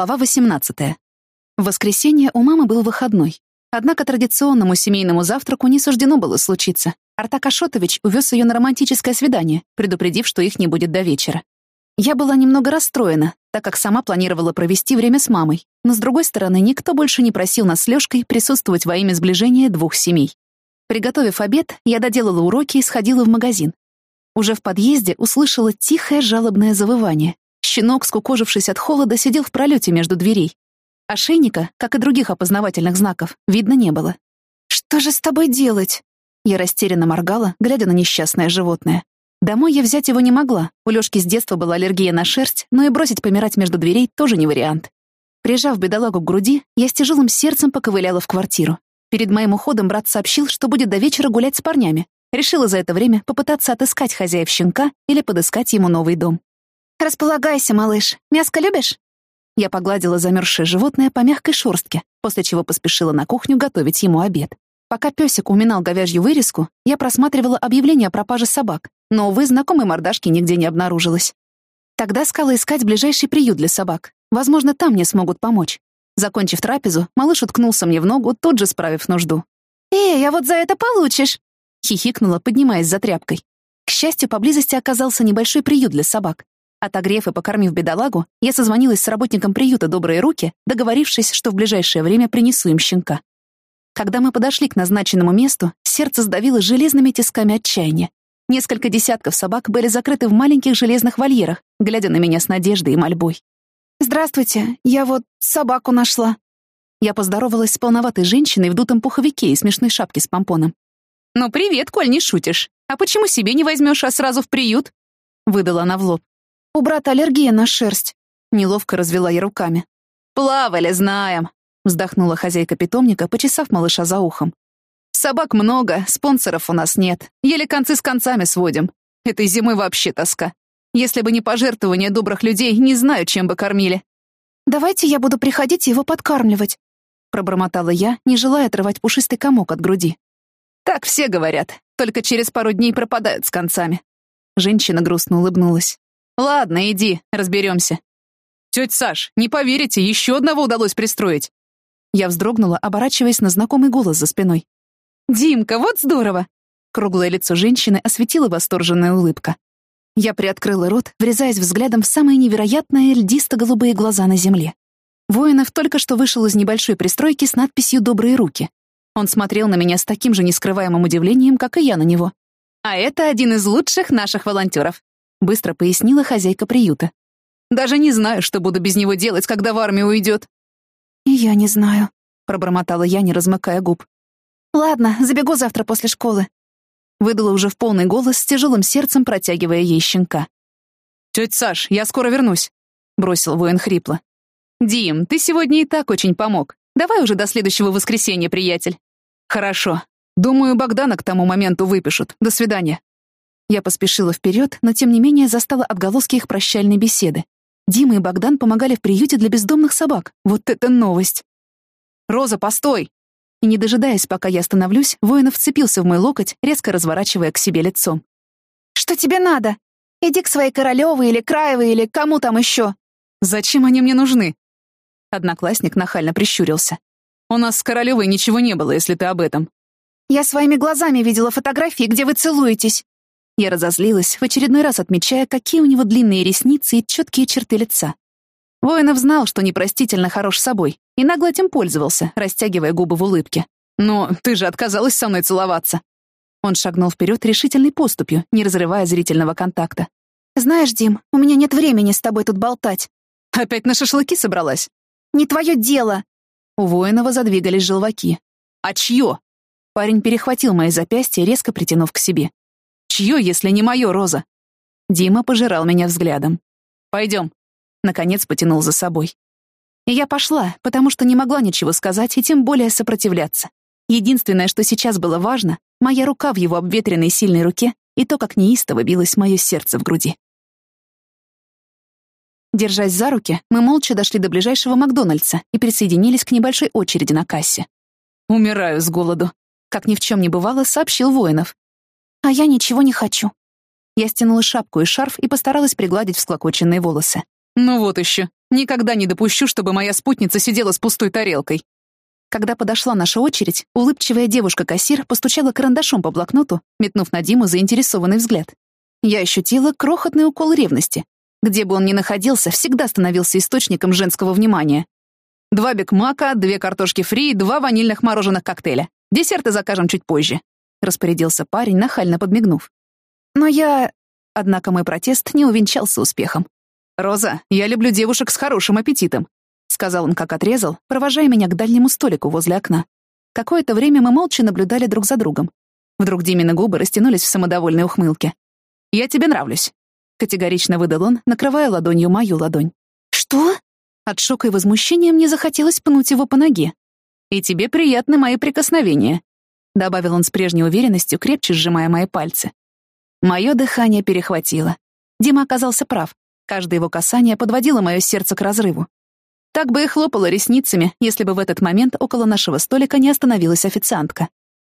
Глава 18. В воскресенье у мамы был выходной. Однако традиционному семейному завтраку не суждено было случиться. Артак Ашотович увез ее на романтическое свидание, предупредив, что их не будет до вечера. Я была немного расстроена, так как сама планировала провести время с мамой, но, с другой стороны, никто больше не просил нас с Лёшкой присутствовать во имя сближения двух семей. Приготовив обед, я доделала уроки и сходила в магазин. Уже в подъезде услышала тихое жалобное завывание. Щенок, скукожившись от холода, сидел в пролете между дверей. Ошейника, как и других опознавательных знаков, видно не было. «Что же с тобой делать?» Я растерянно моргала, глядя на несчастное животное. Домой я взять его не могла. У Лёшки с детства была аллергия на шерсть, но и бросить помирать между дверей тоже не вариант. Прижав бедолагу к груди, я с тяжелым сердцем поковыляла в квартиру. Перед моим уходом брат сообщил, что будет до вечера гулять с парнями. Решила за это время попытаться отыскать хозяев щенка или подыскать ему новый дом. «Располагайся, малыш. Мяско любишь?» Я погладила замерзшее животное по мягкой шорстке, после чего поспешила на кухню готовить ему обед. Пока песик уминал говяжью вырезку, я просматривала объявление о пропаже собак, но, увы, знакомой мордашки нигде не обнаружилось. Тогда скала искать ближайший приют для собак. Возможно, там мне смогут помочь. Закончив трапезу, малыш уткнулся мне в ногу, тут же справив нужду. «Эй, а вот за это получишь!» — хихикнула, поднимаясь за тряпкой. К счастью, поблизости оказался небольшой приют для собак. Отогрев и покормив бедолагу, я созвонилась с работником приюта «Добрые руки», договорившись, что в ближайшее время принесу им щенка. Когда мы подошли к назначенному месту, сердце сдавило железными тисками отчаяния. Несколько десятков собак были закрыты в маленьких железных вольерах, глядя на меня с надеждой и мольбой. «Здравствуйте, я вот собаку нашла». Я поздоровалась с полноватой женщиной в дутом пуховике и смешной шапке с помпоном. «Ну, привет, коль не шутишь. А почему себе не возьмешь, а сразу в приют?» Выдала она в лоб. У брата аллергия на шерсть. Неловко развела я руками. Плавали, знаем. Вздохнула хозяйка питомника, почесав малыша за ухом. Собак много, спонсоров у нас нет. Еле концы с концами сводим. Этой зимой вообще тоска. Если бы не пожертвования добрых людей, не знаю, чем бы кормили. «Давайте я буду приходить и его подкармливать», — пробормотала я, не желая отрывать пушистый комок от груди. «Так все говорят, только через пару дней пропадают с концами». Женщина грустно улыбнулась. Ладно, иди, разберемся. Тетя Саш, не поверите, еще одного удалось пристроить. Я вздрогнула, оборачиваясь на знакомый голос за спиной. «Димка, вот здорово!» Круглое лицо женщины осветила восторженная улыбка. Я приоткрыла рот, врезаясь взглядом в самые невероятные льдисто-голубые глаза на земле. Воинов только что вышел из небольшой пристройки с надписью «Добрые руки». Он смотрел на меня с таким же нескрываемым удивлением, как и я на него. «А это один из лучших наших волонтеров. — быстро пояснила хозяйка приюта. «Даже не знаю, что буду без него делать, когда в армию уйдет». я не знаю», — пробормотала я, не размыкая губ. «Ладно, забегу завтра после школы». Выдала уже в полный голос, с тяжелым сердцем протягивая ей щенка. «Тетя Саш, я скоро вернусь», — бросил воин хрипло. «Дим, ты сегодня и так очень помог. Давай уже до следующего воскресенья, приятель». «Хорошо. Думаю, Богдана к тому моменту выпишут. До свидания». Я поспешила вперед, но тем не менее застала отголоски их прощальной беседы. Дима и Богдан помогали в приюте для бездомных собак. Вот это новость! «Роза, постой!» И не дожидаясь, пока я остановлюсь, воинов вцепился в мой локоть, резко разворачивая к себе лицом. «Что тебе надо? Иди к своей Королевой или Краевой или кому там еще!» «Зачем они мне нужны?» Одноклассник нахально прищурился. «У нас с Королевой ничего не было, если ты об этом». «Я своими глазами видела фотографии, где вы целуетесь. Я разозлилась, в очередной раз отмечая, какие у него длинные ресницы и четкие черты лица. Воинов знал, что непростительно хорош собой, и нагло этим пользовался, растягивая губы в улыбке. «Но ты же отказалась со мной целоваться!» Он шагнул вперед решительной поступью, не разрывая зрительного контакта. «Знаешь, Дим, у меня нет времени с тобой тут болтать». «Опять на шашлыки собралась?» «Не твое дело!» У Воинова задвигались желваки. «А чье?» Парень перехватил мои запястья, резко притянув к себе. Чье, если не мое, Роза? Дима пожирал меня взглядом. Пойдем. Наконец потянул за собой. И я пошла, потому что не могла ничего сказать и тем более сопротивляться. Единственное, что сейчас было важно, моя рука в его обветренной сильной руке и то, как неистово билось мое сердце в груди. Держась за руки, мы молча дошли до ближайшего Макдональдса и присоединились к небольшой очереди на кассе. «Умираю с голоду», — как ни в чем не бывало, сообщил Воинов. А я ничего не хочу. Я стянула шапку и шарф и постаралась пригладить всклокоченные волосы. Ну вот еще. Никогда не допущу, чтобы моя спутница сидела с пустой тарелкой. Когда подошла наша очередь, улыбчивая девушка-кассир постучала карандашом по блокноту, метнув на Диму заинтересованный взгляд. Я ощутила крохотный укол ревности. Где бы он ни находился, всегда становился источником женского внимания. Два бигмака, две картошки фри и два ванильных мороженых коктейля. Десерты закажем чуть позже», — распорядился парень, нахально подмигнув. «Но я...» Однако мой протест не увенчался успехом. «Роза, я люблю девушек с хорошим аппетитом», — сказал он, как отрезал, провожая меня к дальнему столику возле окна. Какое-то время мы молча наблюдали друг за другом. Вдруг Димины губы растянулись в самодовольной ухмылке. «Я тебе нравлюсь», — категорично выдал он, накрывая ладонью мою ладонь. «Что?» От шока и возмущения мне захотелось пнуть его по ноге. «И тебе приятны мои прикосновения», — добавил он с прежней уверенностью, крепче сжимая мои пальцы. Мое дыхание перехватило. Дима оказался прав. Каждое его касание подводило мое сердце к разрыву. Так бы и хлопала ресницами, если бы в этот момент около нашего столика не остановилась официантка.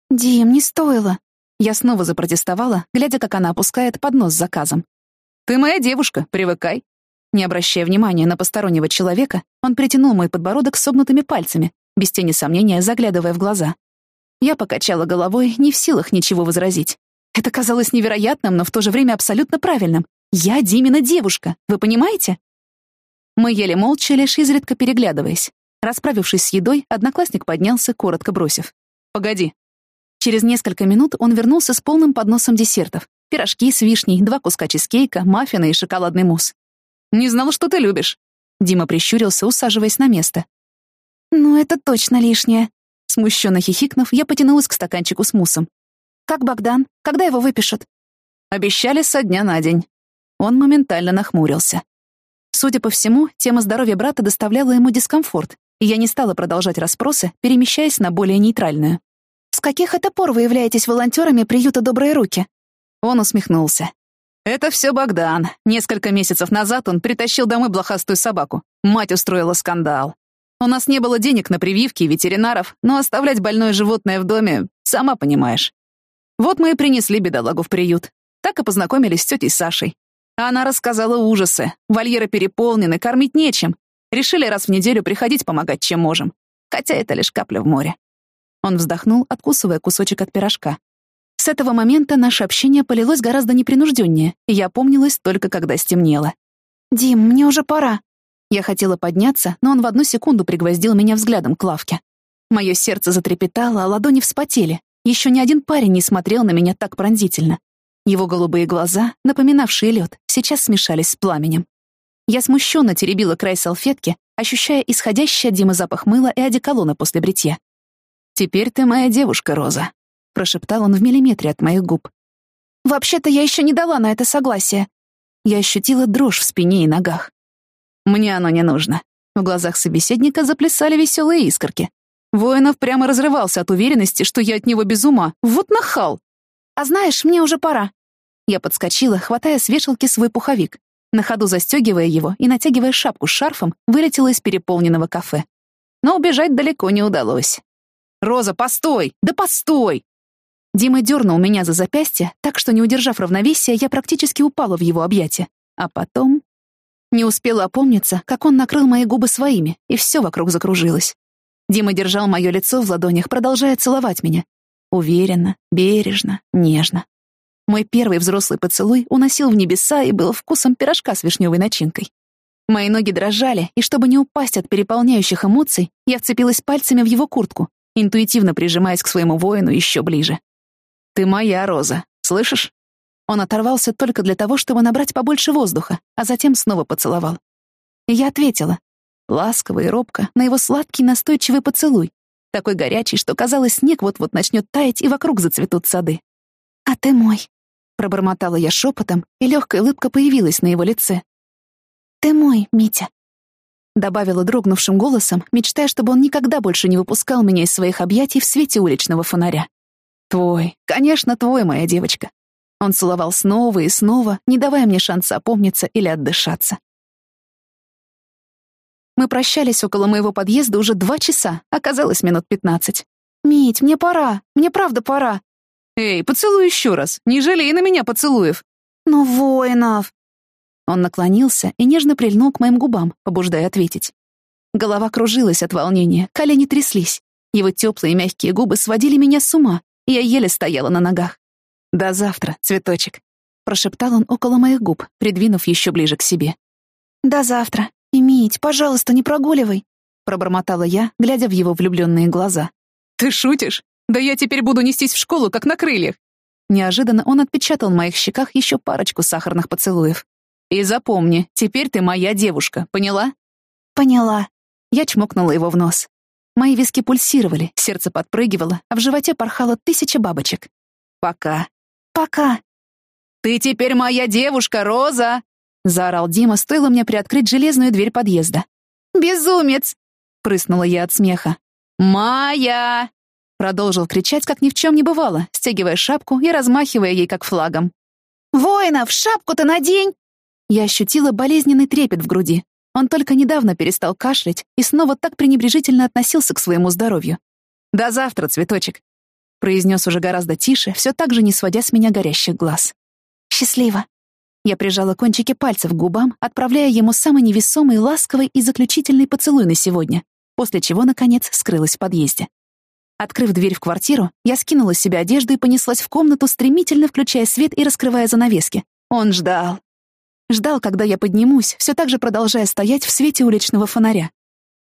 «Дим, не стоило», я снова запротестовала, глядя, как она опускает поднос с заказом. «Ты моя девушка, привыкай». Не обращая внимания на постороннего человека, он притянул мой подбородок согнутыми пальцами, без тени сомнения заглядывая в глаза. Я покачала головой, не в силах ничего возразить. Это казалось невероятным, но в то же время абсолютно правильным. Я Димина девушка, вы понимаете? Мы ели молча, лишь изредка переглядываясь. Расправившись с едой, одноклассник поднялся, коротко бросив. «Погоди, Через несколько минут он вернулся с полным подносом десертов. Пирожки с вишней, два куска чизкейка, маффины и шоколадный мусс. «Не знала, что ты любишь». Дима прищурился, усаживаясь на место. «Ну, это точно лишнее». Смущенно хихикнув, я потянулась к стаканчику с муссом. «Как Богдан? Когда его выпишут?» Обещали со дня на день. Он моментально нахмурился. Судя по всему, тема здоровья брата доставляла ему дискомфорт, и я не стала продолжать расспросы, перемещаясь на более нейтральную. «С каких это пор вы являетесь волонтерами приюта «Добрые руки»?» Он усмехнулся. «Это все Богдан. Несколько месяцев назад он притащил домой блохастую собаку. Мать устроила скандал. У нас не было денег на прививки и ветеринаров, но оставлять больное животное в доме, сама понимаешь. Вот мы и принесли бедолагу в приют. Так и познакомились с тетей Сашей. Она рассказала ужасы. Вольеры переполнены, кормить нечем. Решили раз в неделю приходить помогать, чем можем. Хотя это лишь капля в море. Он вздохнул, откусывая кусочек от пирожка. С этого момента наше общение полилось гораздо непринужденнее, и я помнилась только когда стемнело. «Дим, мне уже пора». Я хотела подняться, но он в одну секунду пригвоздил меня взглядом к лавке. Мое сердце затрепетало, а ладони вспотели. Еще ни один парень не смотрел на меня так пронзительно. Его голубые глаза, напоминавшие лед, сейчас смешались с пламенем. Я смущенно теребила край салфетки, ощущая исходящий от Димы запах мыла и одеколона после бритья. «Теперь ты моя девушка, Роза», — прошептал он в миллиметре от моих губ. «Вообще-то я еще не дала на это согласие». Я ощутила дрожь в спине и ногах. «Мне оно не нужно». В глазах собеседника заплясали веселые искорки. Воинов прямо разрывался от уверенности, что я от него без ума. Вот нахал! «А знаешь, мне уже пора». Я подскочила, хватая с вешалки свой пуховик. На ходу застегивая его и натягивая шапку с шарфом, вылетела из переполненного кафе. Но убежать далеко не удалось. «Роза, постой! Да постой!» Дима дернул меня за запястье, так что, не удержав равновесия, я практически упала в его объятия. А потом... Не успела опомниться, как он накрыл мои губы своими, и все вокруг закружилось. Дима держал мое лицо в ладонях, продолжая целовать меня. Уверенно, бережно, нежно. Мой первый взрослый поцелуй уносил в небеса и был вкусом пирожка с вишневой начинкой. Мои ноги дрожали, и чтобы не упасть от переполняющих эмоций, я вцепилась пальцами в его куртку, интуитивно прижимаясь к своему воину еще ближе. «Ты моя Роза, слышишь?» Он оторвался только для того, чтобы набрать побольше воздуха, а затем снова поцеловал. И я ответила, ласково и робко, на его сладкий настойчивый поцелуй, такой горячий, что, казалось, снег вот-вот начнет таять, и вокруг зацветут сады. «А ты мой», — пробормотала я шепотом, и легкая улыбка появилась на его лице. «Ты мой, Митя». Добавила дрогнувшим голосом, мечтая, чтобы он никогда больше не выпускал меня из своих объятий в свете уличного фонаря. «Твой, конечно, твой, моя девочка». Он целовал снова и снова, не давая мне шанса опомниться или отдышаться. Мы прощались около моего подъезда уже два часа, оказалось минут пятнадцать. «Мить, мне пора, мне правда пора». «Эй, поцелуй еще раз, не жалей на меня поцелуев». «Ну, воинов». Он наклонился и нежно прильнул к моим губам, побуждая ответить. Голова кружилась от волнения, колени тряслись. Его теплые мягкие губы сводили меня с ума, я еле стояла на ногах. «До завтра, цветочек», — прошептал он около моих губ, придвинув еще ближе к себе. «До завтра. И, Мить, пожалуйста, не прогуливай», — пробормотала я, глядя в его влюбленные глаза. «Ты шутишь? Да я теперь буду нестись в школу, как на крыльях!» Неожиданно он отпечатал в моих щеках еще парочку сахарных поцелуев. «И запомни, теперь ты моя девушка, поняла?» «Поняла». Я чмокнула его в нос. Мои виски пульсировали, сердце подпрыгивало, а в животе порхало тысяча бабочек. «Пока». «Пока». «Ты теперь моя девушка, Роза!» — заорал Дима, стоило мне приоткрыть железную дверь подъезда. «Безумец!» — прыснула я от смеха. «Майя!» — продолжил кричать, как ни в чем не бывало, стягивая шапку и размахивая ей как флагом. «Воинов, шапку-то надень!» Я ощутила болезненный трепет в груди. Он только недавно перестал кашлять и снова так пренебрежительно относился к своему здоровью. «До завтра, цветочек», — произнес уже гораздо тише, все так же не сводя с меня горящих глаз. «Счастливо». Я прижала кончики пальцев к губам, отправляя ему самый невесомый, ласковый и заключительный поцелуй на сегодня, после чего, наконец, скрылась в подъезде. Открыв дверь в квартиру, я скинула с себя одежду и понеслась в комнату, стремительно включая свет и раскрывая занавески. Он ждал. Ждал, когда я поднимусь, все так же продолжая стоять в свете уличного фонаря.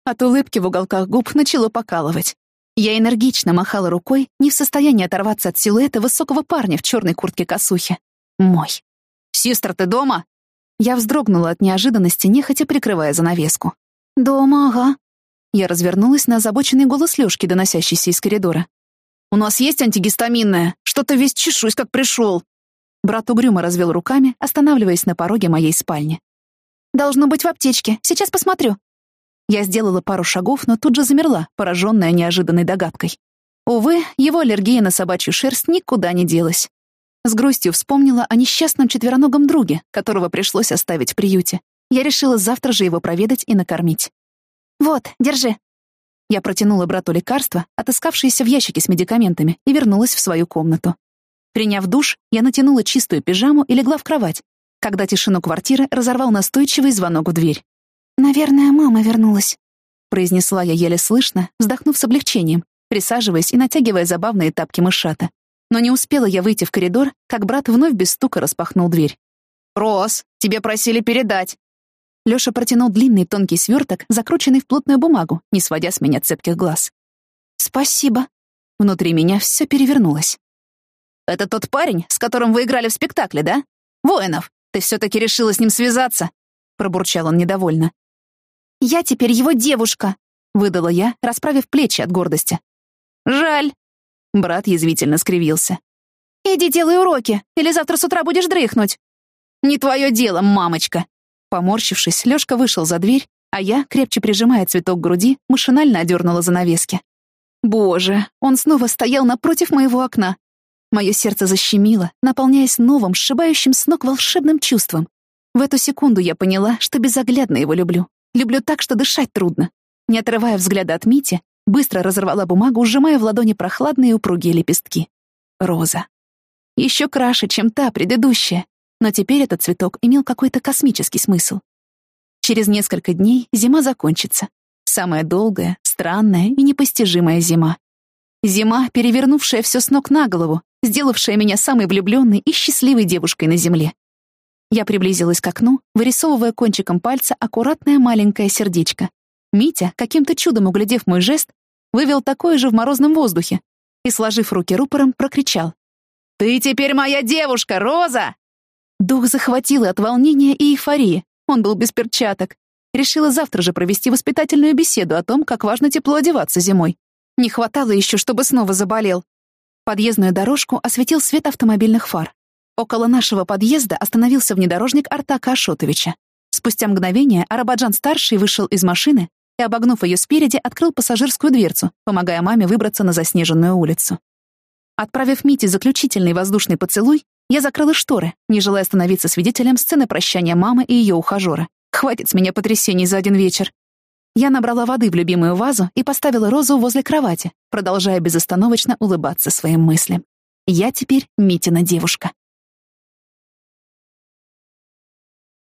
От улыбки в уголках губ начало покалывать. Я энергично махала рукой, не в состоянии оторваться от силуэта высокого парня в черной куртке-косухе. Мой. «Сестра, ты дома?» Я вздрогнула от неожиданности, нехотя прикрывая занавеску. «Дома, ага». Я развернулась на озабоченный голос Лёшки, доносящийся из коридора. «У нас есть антигистаминное? Что-то весь чешусь, как пришел. Брат угрюмо развел руками, останавливаясь на пороге моей спальни. «Должно быть в аптечке. Сейчас посмотрю». Я сделала пару шагов, но тут же замерла, пораженная неожиданной догадкой. Увы, его аллергия на собачью шерсть никуда не делась. С грустью вспомнила о несчастном четвероногом друге, которого пришлось оставить в приюте. Я решила завтра же его проведать и накормить. «Вот, держи». Я протянула брату лекарство, отыскавшееся в ящике с медикаментами, и вернулась в свою комнату. Приняв душ, я натянула чистую пижаму и легла в кровать, когда тишину квартиры разорвал настойчивый звонок в дверь. «Наверное, мама вернулась», — произнесла я еле слышно, вздохнув с облегчением, присаживаясь и натягивая забавные тапки мышата. Но не успела я выйти в коридор, как брат вновь без стука распахнул дверь. «Рос, тебе просили передать!» Лёша протянул длинный тонкий сверток, закрученный в плотную бумагу, не сводя с меня цепких глаз. «Спасибо». Внутри меня все перевернулось. Это тот парень, с которым вы играли в спектакле, да? Воинов, ты все-таки решила с ним связаться?» Пробурчал он недовольно. «Я теперь его девушка», — выдала я, расправив плечи от гордости. «Жаль». Брат язвительно скривился. «Иди делай уроки, или завтра с утра будешь дрыхнуть». «Не твое дело, мамочка». Поморщившись, Лёшка вышел за дверь, а я, крепче прижимая цветок к груди, машинально одернула занавески. Боже, он снова стоял напротив моего окна, Мое сердце защемило, наполняясь новым, сшибающим с ног волшебным чувством. В эту секунду я поняла, что безоглядно его люблю. Люблю так, что дышать трудно. Не отрывая взгляда от Мити, быстро разорвала бумагу, сжимая в ладони прохладные упругие лепестки. Роза. Еще краше, чем та предыдущая. Но теперь этот цветок имел какой-то космический смысл. Через несколько дней зима закончится. Самая долгая, странная и непостижимая зима. Зима, перевернувшая все с ног на голову, сделавшая меня самой влюбленной и счастливой девушкой на земле. Я приблизилась к окну, вырисовывая кончиком пальца аккуратное маленькое сердечко. Митя, каким-то чудом углядев мой жест, вывел такое же в морозном воздухе и, сложив руки рупором, прокричал. «Ты теперь моя девушка, Роза!» Дух захватило от волнения и эйфории. Он был без перчаток. Решила завтра же провести воспитательную беседу о том, как важно тепло одеваться зимой. Не хватало еще, чтобы снова заболел. Подъездную дорожку осветил свет автомобильных фар. Около нашего подъезда остановился внедорожник Артака Ашотовича. Спустя мгновение Арабаджан-старший вышел из машины и, обогнув ее спереди, открыл пассажирскую дверцу, помогая маме выбраться на заснеженную улицу. Отправив Мите заключительный воздушный поцелуй, я закрыла шторы, не желая становиться свидетелем сцены прощания мамы и ее ухажера. Хватит с меня потрясений за один вечер. Я набрала воды в любимую вазу и поставила розу возле кровати, продолжая безостановочно улыбаться своим мыслям. Я теперь Митина девушка.